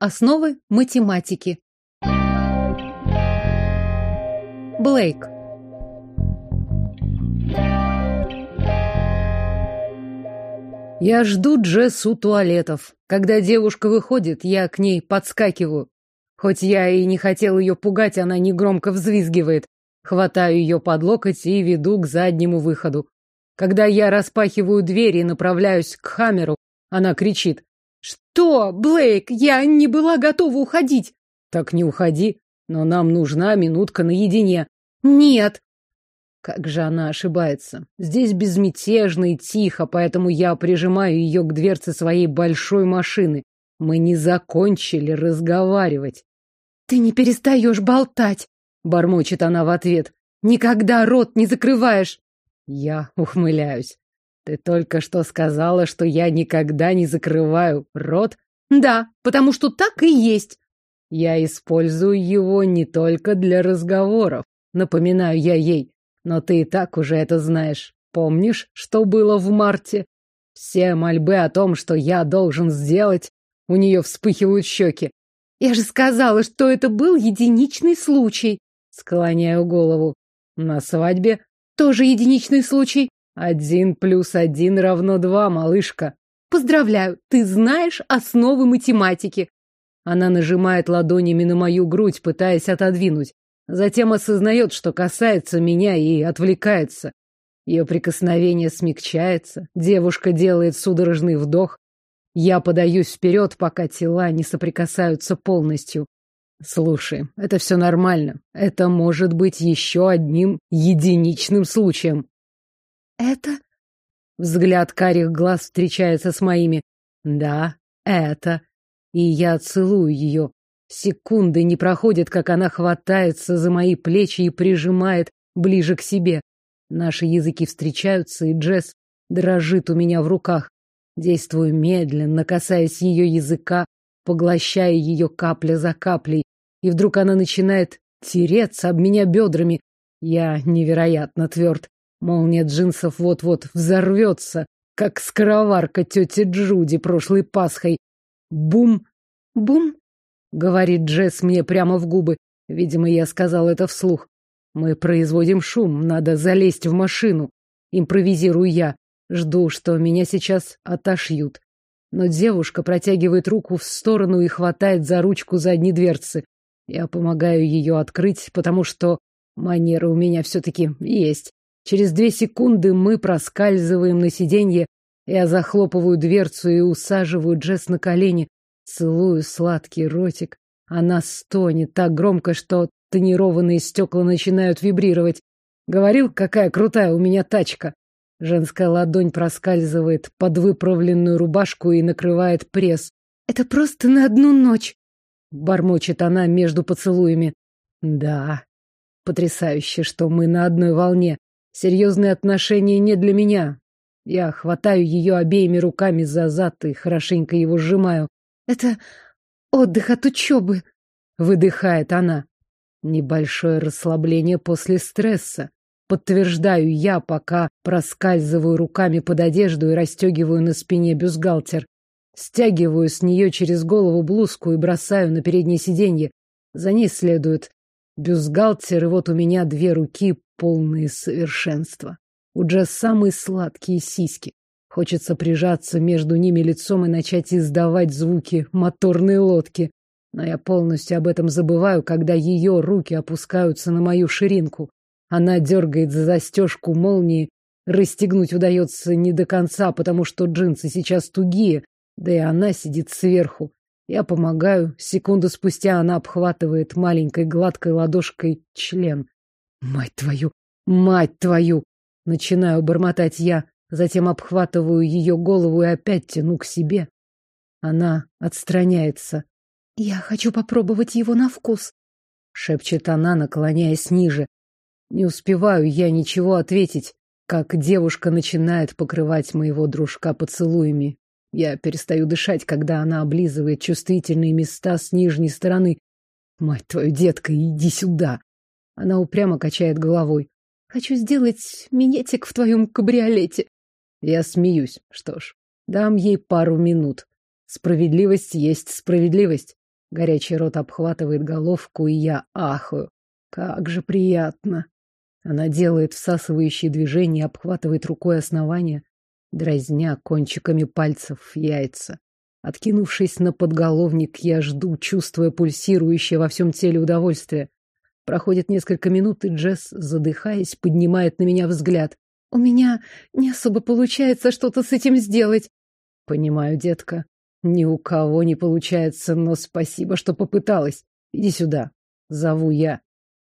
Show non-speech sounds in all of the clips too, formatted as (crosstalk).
Основы математики. Блейк. Я жду Джесс у туалетов. Когда девушка выходит, я к ней подскакиваю. Хоть я и не хотел ее пугать, она негромко взвизгивает. Хватаю ее под локоть и веду к заднему выходу. Когда я распахиваю дверь и направляюсь к Хамеру, она кричит. «Что, Блейк, я не была готова уходить!» «Так не уходи, но нам нужна минутка наедине». «Нет!» Как же она ошибается. Здесь безмятежно и тихо, поэтому я прижимаю ее к дверце своей большой машины. Мы не закончили разговаривать. «Ты не перестаешь болтать!» — бормочет она в ответ. «Никогда рот не закрываешь!» Я ухмыляюсь. Ты только что сказала, что я никогда не закрываю рот? Да, потому что так и есть. Я использую его не только для разговоров, напоминаю я ей. Но ты и так уже это знаешь. Помнишь, что было в марте? Все мольбы о том, что я должен сделать, у нее вспыхивают щеки. Я же сказала, что это был единичный случай. Склоняю голову. На свадьбе тоже единичный случай. Один плюс один равно два, малышка. Поздравляю, ты знаешь основы математики. Она нажимает ладонями на мою грудь, пытаясь отодвинуть. Затем осознает, что касается меня и отвлекается. Ее прикосновение смягчается. Девушка делает судорожный вдох. Я подаюсь вперед, пока тела не соприкасаются полностью. Слушай, это все нормально. Это может быть еще одним единичным случаем. Это? Взгляд карих глаз встречается с моими. Да, это. И я целую ее. Секунды не проходят, как она хватается за мои плечи и прижимает ближе к себе. Наши языки встречаются, и Джесс дрожит у меня в руках. Действую медленно, касаясь ее языка, поглощая ее капля за каплей. И вдруг она начинает тереться об меня бедрами. Я невероятно тверд. Молния джинсов вот-вот взорвется, как скороварка тети Джуди прошлой Пасхой. Бум! Бум! Говорит Джесс мне прямо в губы. Видимо, я сказал это вслух. Мы производим шум, надо залезть в машину. Импровизирую я. Жду, что меня сейчас отошьют. Но девушка протягивает руку в сторону и хватает за ручку задней дверцы. Я помогаю ее открыть, потому что манера у меня все-таки есть. Через две секунды мы проскальзываем на сиденье. Я захлопываю дверцу и усаживаю Джесс на колени. Целую сладкий ротик. Она стонет так громко, что тонированные стекла начинают вибрировать. Говорил, какая крутая у меня тачка. Женская ладонь проскальзывает под выправленную рубашку и накрывает пресс. Это просто на одну ночь. Бормочет она между поцелуями. Да, потрясающе, что мы на одной волне. Серьезные отношения не для меня. Я хватаю ее обеими руками за зад и хорошенько его сжимаю. Это отдых от учебы, выдыхает она. Небольшое расслабление после стресса. Подтверждаю я, пока проскальзываю руками под одежду и расстегиваю на спине бюстгальтер. Стягиваю с нее через голову блузку и бросаю на переднее сиденье. За ней следует бюстгальтер, и вот у меня две руки, полные совершенства. У Джесс самые сладкие сиськи. Хочется прижаться между ними лицом и начать издавать звуки моторной лодки. Но я полностью об этом забываю, когда ее руки опускаются на мою ширинку. Она дергает за застежку молнии. Расстегнуть удается не до конца, потому что джинсы сейчас тугие, да и она сидит сверху. Я помогаю. Секунду спустя она обхватывает маленькой гладкой ладошкой член. Мать твою! Мать твою! Начинаю бормотать я, затем обхватываю ее голову и опять тяну к себе. Она отстраняется. «Я хочу попробовать его на вкус», — шепчет она, наклоняясь ниже. Не успеваю я ничего ответить, как девушка начинает покрывать моего дружка поцелуями. Я перестаю дышать, когда она облизывает чувствительные места с нижней стороны. Мать твою, детка, иди сюда. Она упрямо качает головой. Хочу сделать минетик в твоем кабриолете. Я смеюсь. Что ж, дам ей пару минут. Справедливость есть справедливость. Горячий рот обхватывает головку, и я ахаю. Как же приятно. Она делает всасывающие движения, обхватывает рукой основание, дразня кончиками пальцев яйца. Откинувшись на подголовник, я жду, чувствуя пульсирующее во всем теле удовольствие. Проходит несколько минут, и Джесс, задыхаясь, поднимает на меня взгляд. «У меня не особо получается что-то с этим сделать». «Понимаю, детка. Ни у кого не получается, но спасибо, что попыталась. Иди сюда. Зову я».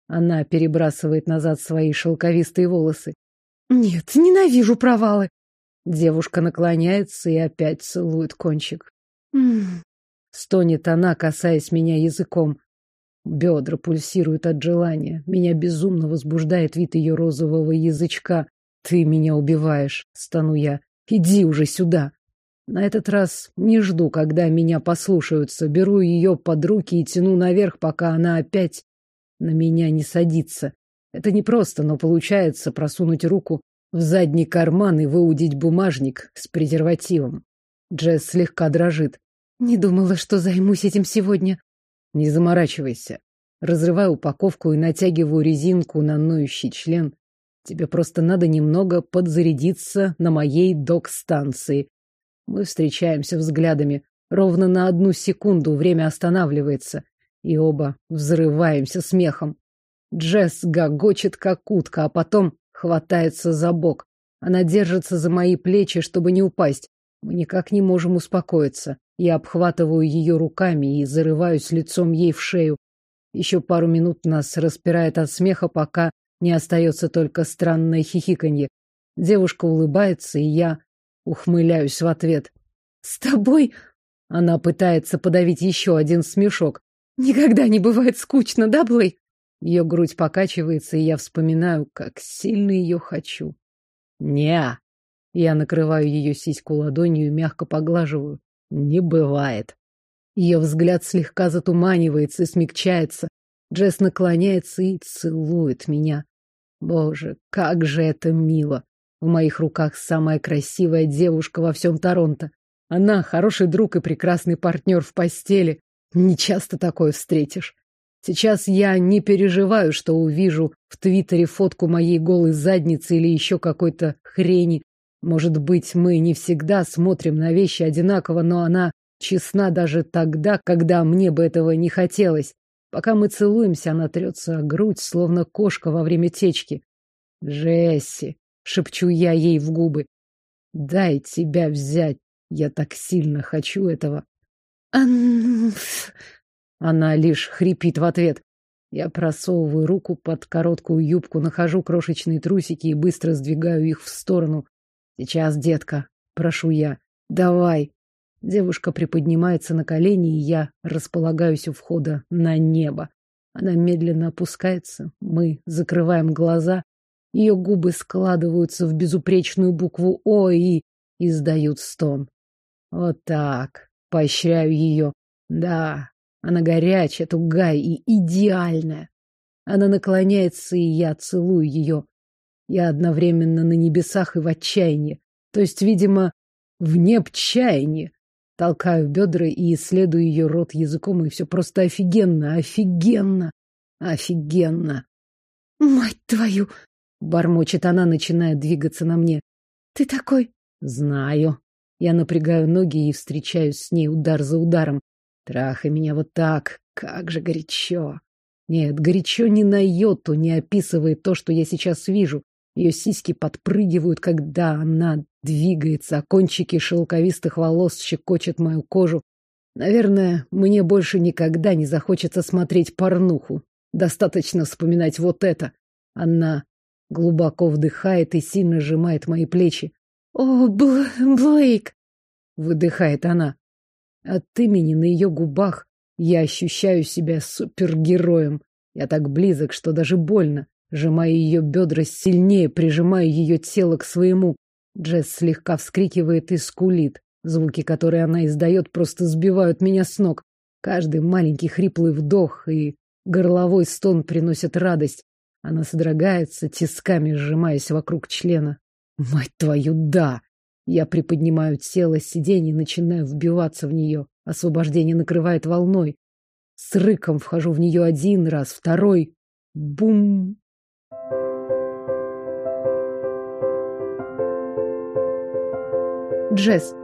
Она перебрасывает назад свои шелковистые волосы. «Нет, ненавижу провалы». Девушка наклоняется и опять целует кончик. Стонет она, касаясь меня языком. Бедра пульсируют от желания. Меня безумно возбуждает вид ее розового язычка. Ты меня убиваешь, стану я. Иди уже сюда. На этот раз не жду, когда меня послушаются. Беру ее под руки и тяну наверх, пока она опять на меня не садится. Это непросто, но получается просунуть руку в задний карман и выудить бумажник с презервативом. Джесс слегка дрожит. Не думала, что займусь этим сегодня. Не заморачивайся. Разрываю упаковку и натягиваю резинку на ноющий член. Тебе просто надо немного подзарядиться на моей док-станции. Мы встречаемся взглядами. Ровно на одну секунду время останавливается, и оба взрываемся смехом. Джесс гогочет, как утка, а потом хватается за бок. Она держится за мои плечи, чтобы не упасть. Мы никак не можем успокоиться. Я обхватываю ее руками и зарываюсь лицом ей в шею. Еще пару минут нас распирает от смеха, пока не остается только странное хихиканье. Девушка улыбается, и я ухмыляюсь в ответ. «С тобой...» Она пытается подавить еще один смешок. «Никогда не бывает скучно, да, Блей?» Ее грудь покачивается, и я вспоминаю, как сильно ее хочу. «Не-а!» Я накрываю ее сиську ладонью и мягко поглаживаю. Не бывает. Ее взгляд слегка затуманивается и смягчается. Джесс наклоняется и целует меня. Боже, как же это мило. В моих руках самая красивая девушка во всем Торонто. Она хороший друг и прекрасный партнер в постели. Не часто такое встретишь. Сейчас я не переживаю, что увижу в Твиттере фотку моей голой задницы или еще какой-то хрени. Может быть, мы не всегда смотрим на вещи одинаково, но она честна даже тогда, когда мне бы этого не хотелось. Пока мы целуемся, она трется о грудь, словно кошка во время течки. «Джесси!» — шепчу я ей в губы. «Дай тебя взять! Я так сильно хочу этого!» Она лишь хрипит в ответ. Я просовываю руку под короткую юбку, нахожу крошечные трусики и быстро сдвигаю их в сторону. Сейчас, детка, прошу я. Давай. Девушка приподнимается на колени, и я располагаюсь у входа на небо. Она медленно опускается. Мы закрываем глаза. Ее губы складываются в безупречную букву О и издают стон. Вот так. Поощряю ее. Да, она горячая, тугая и идеальная. Она наклоняется, и я целую ее. Я одновременно на небесах и в отчаянии. То есть, видимо, в необчаянии. Толкаю бедра и исследую ее рот языком, и все просто офигенно, офигенно, офигенно. «Мать твою!» — бормочет она, начиная двигаться на мне. «Ты такой...» «Знаю». Я напрягаю ноги и встречаюсь с ней удар за ударом. Трахай меня вот так, как же горячо. Нет, горячо ни на йоту не описывает то, что я сейчас вижу. Ее сиськи подпрыгивают, когда она двигается, а кончики шелковистых волос щекочут мою кожу. Наверное, мне больше никогда не захочется смотреть порнуху. Достаточно вспоминать вот это. Она глубоко вдыхает и сильно сжимает мои плечи. «О, Бл Блейк!» — выдыхает она. От имени на ее губах я ощущаю себя супергероем. Я так близок, что даже больно. Сжимая ее бедра сильнее, прижимая ее тело к своему. Джесс слегка вскрикивает и скулит. Звуки, которые она издает, просто сбивают меня с ног. Каждый маленький хриплый вдох и горловой стон приносят радость. Она содрогается, тисками сжимаясь вокруг члена. Мать твою, да! Я приподнимаю тело сиденья и начинаю вбиваться в нее. Освобождение накрывает волной. С рыком вхожу в нее один раз, второй. Бум! Джесс.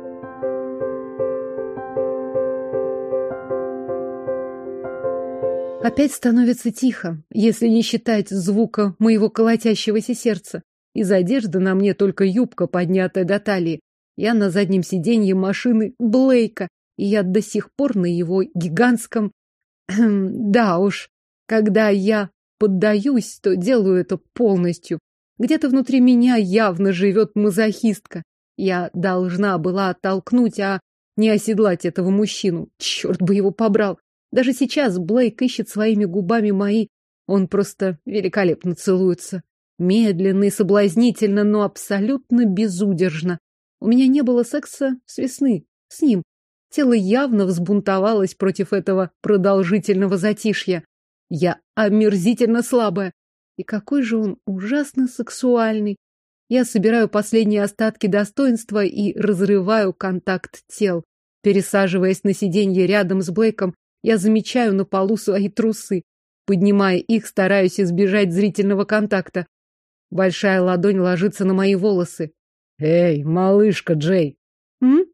Опять становится тихо, если не считать звука моего колотящегося сердца. Из одежды на мне только юбка, поднятая до талии. Я на заднем сиденье машины Блейка, и я до сих пор на его гигантском... (clears throat) да уж, когда я поддаюсь, то делаю это полностью. Где-то внутри меня явно живет мазохистка. Я должна была оттолкнуть, а не оседлать этого мужчину. Черт бы его побрал. Даже сейчас Блейк ищет своими губами мои. Он просто великолепно целуется. Медленно и соблазнительно, но абсолютно безудержно. У меня не было секса с весны. С ним. Тело явно взбунтовалось против этого продолжительного затишья. Я омерзительно слабая. И какой же он ужасно сексуальный. Я собираю последние остатки достоинства и разрываю контакт тел. Пересаживаясь на сиденье рядом с Блейком, я замечаю на полу свои трусы. Поднимая их, стараюсь избежать зрительного контакта. Большая ладонь ложится на мои волосы. «Эй, малышка Джей!» «М?»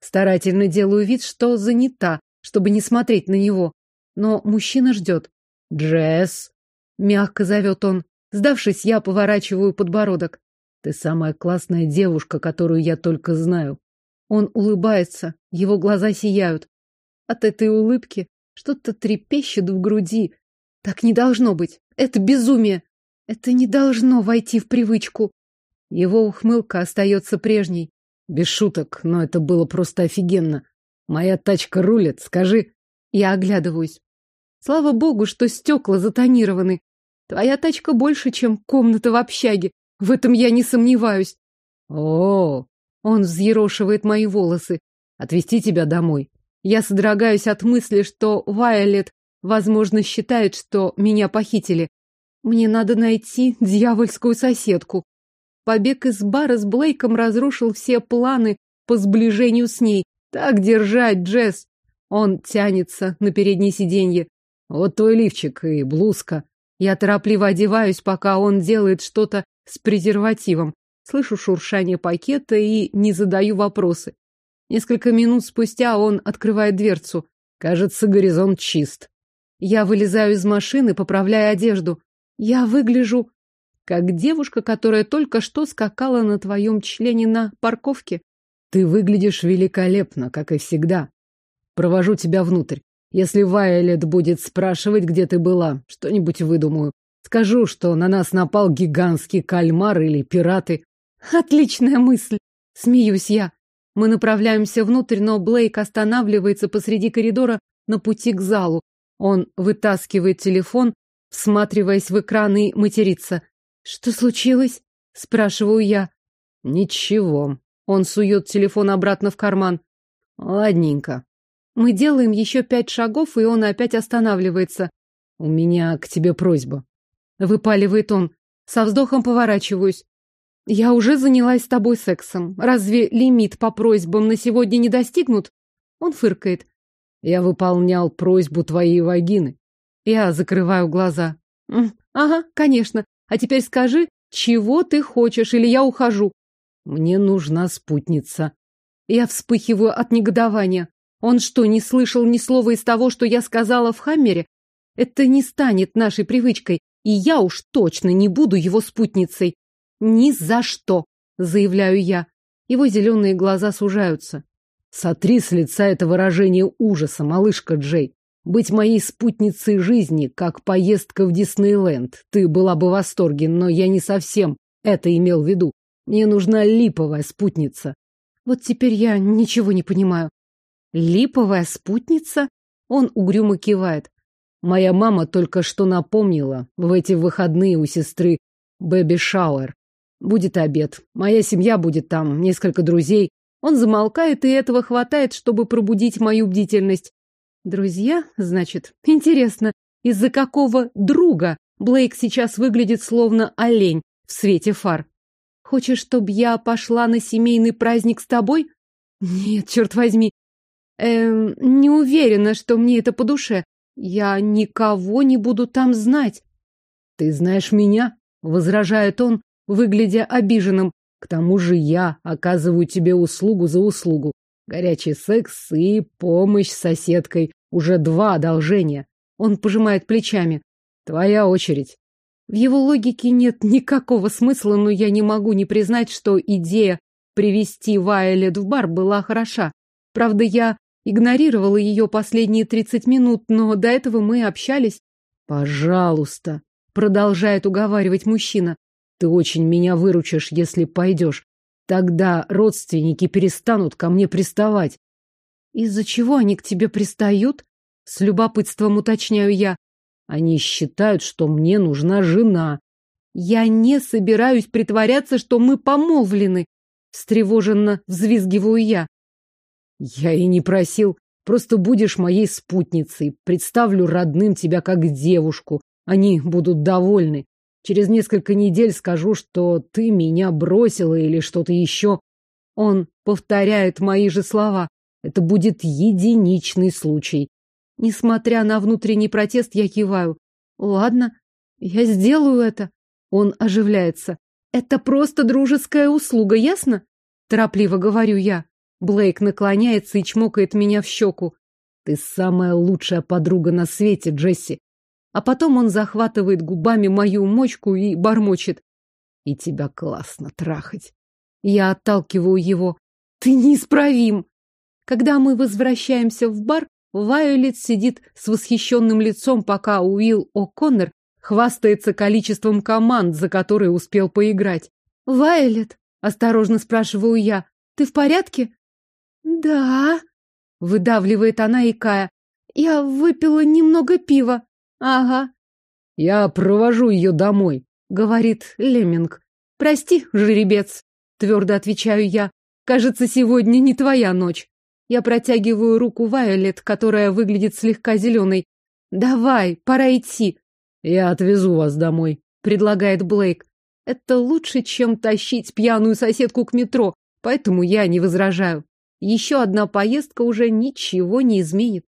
Старательно делаю вид, что занята, чтобы не смотреть на него. Но мужчина ждет. «Джесс!» — мягко зовет он. Сдавшись, я поворачиваю подбородок. «Ты самая классная девушка, которую я только знаю». Он улыбается, его глаза сияют. От этой улыбки что-то трепещет в груди. Так не должно быть. Это безумие. Это не должно войти в привычку. Его ухмылка остается прежней. Без шуток, но это было просто офигенно. Моя тачка рулит, скажи. Я оглядываюсь. Слава богу, что стекла затонированы. Твоя тачка больше, чем комната в общаге. В этом я не сомневаюсь. О, он взъерошивает мои волосы. Отвезти тебя домой. Я содрогаюсь от мысли, что Вайолет, возможно, считает, что меня похитили. Мне надо найти дьявольскую соседку. Побег из бара с Блейком разрушил все планы по сближению с ней. Так держать, Джесс. Он тянется на переднее сиденье. Вот твой лифчик и блузка. Я торопливо одеваюсь, пока он делает что-то с презервативом. Слышу шуршание пакета и не задаю вопросы. Несколько минут спустя он открывает дверцу. Кажется, горизонт чист. Я вылезаю из машины, поправляя одежду. Я выгляжу как девушка, которая только что скакала на твоем члене на парковке. Ты выглядишь великолепно, как и всегда. Провожу тебя внутрь. Если Вайолет будет спрашивать, где ты была, что-нибудь выдумаю. Скажу, что на нас напал гигантский кальмар или пираты. Отличная мысль. Смеюсь я. Мы направляемся внутрь, но Блейк останавливается посреди коридора на пути к залу. Он вытаскивает телефон, всматриваясь в экран и матерится. Что случилось? Спрашиваю я. Ничего. Он сует телефон обратно в карман. Ладненько. Мы делаем еще пять шагов, и он опять останавливается. У меня к тебе просьба. Выпаливает он. Со вздохом поворачиваюсь. Я уже занялась с тобой сексом. Разве лимит по просьбам на сегодня не достигнут? Он фыркает. Я выполнял просьбу твоей вагины. Я закрываю глаза. Ага, конечно. А теперь скажи, чего ты хочешь, или я ухожу. Мне нужна спутница. Я вспыхиваю от негодования. Он что, не слышал ни слова из того, что я сказала в Хаммере? Это не станет нашей привычкой, и я уж точно не буду его спутницей. Ни за что, заявляю я. Его зеленые глаза сужаются. Сотри с лица это выражение ужаса, малышка Джей. Быть моей спутницей жизни, как поездка в Диснейленд. Ты была бы в восторге, но я не совсем это имел в виду. Мне нужна липовая спутница. Вот теперь я ничего не понимаю. Липовая спутница? Он угрюмо кивает. Моя мама только что напомнила в эти выходные у сестры baby shower. Будет обед. Моя семья будет там, несколько друзей. Он замолкает, и этого хватает, чтобы пробудить мою бдительность. Друзья, значит, интересно, из-за какого друга Блейк сейчас выглядит словно олень в свете фар? Хочешь, чтобы я пошла на семейный праздник с тобой? Нет, черт возьми. Эм, не уверена, что мне это по душе. Я никого не буду там знать. Ты знаешь меня? Возражает он, выглядя обиженным. К тому же я оказываю тебе услугу за услугу. Горячий секс и помощь соседкой. Уже два одолжения. Он пожимает плечами. Твоя очередь. В его логике нет никакого смысла, но я не могу не признать, что идея привести Вайолет в бар была хороша. Правда, я игнорировала ее последние тридцать минут, но до этого мы общались. Пожалуйста, продолжает уговаривать мужчина. Ты очень меня выручишь, если пойдешь. Тогда родственники перестанут ко мне приставать. Из-за чего они к тебе пристают? С любопытством уточняю я. Они считают, что мне нужна жена. Я не собираюсь притворяться, что мы помолвлены. Встревоженно взвизгиваю я. Я и не просил. Просто будешь моей спутницей. Представлю родным тебя как девушку. Они будут довольны. Через несколько недель скажу, что ты меня бросила или что-то еще. Он повторяет мои же слова. Это будет единичный случай. Несмотря на внутренний протест, я киваю. Ладно, я сделаю это. Он оживляется. Это просто дружеская услуга, ясно? Торопливо говорю я. Блейк наклоняется и чмокает меня в щеку. Ты самая лучшая подруга на свете, Джесси. А потом он захватывает губами мою мочку и бормочет. И тебя классно трахать. Я отталкиваю его. Ты неисправим. Когда мы возвращаемся в бар, Вайолет сидит с восхищенным лицом, пока Уилл О'Коннор хвастается количеством команд, за которые успел поиграть. «Вайолет?» — осторожно спрашиваю я. «Ты в порядке?» «Да», — выдавливает она, икая. «Я выпила немного пива». «Ага». «Я провожу ее домой», — говорит Леминг. «Прости, жеребец», — твердо отвечаю я. «Кажется, сегодня не твоя ночь». Я протягиваю руку Вайолет, которая выглядит слегка зеленой. «Давай, пора идти». «Я отвезу вас домой», — предлагает Блейк. «Это лучше, чем тащить пьяную соседку к метро, поэтому я не возражаю. Еще одна поездка уже ничего не изменит».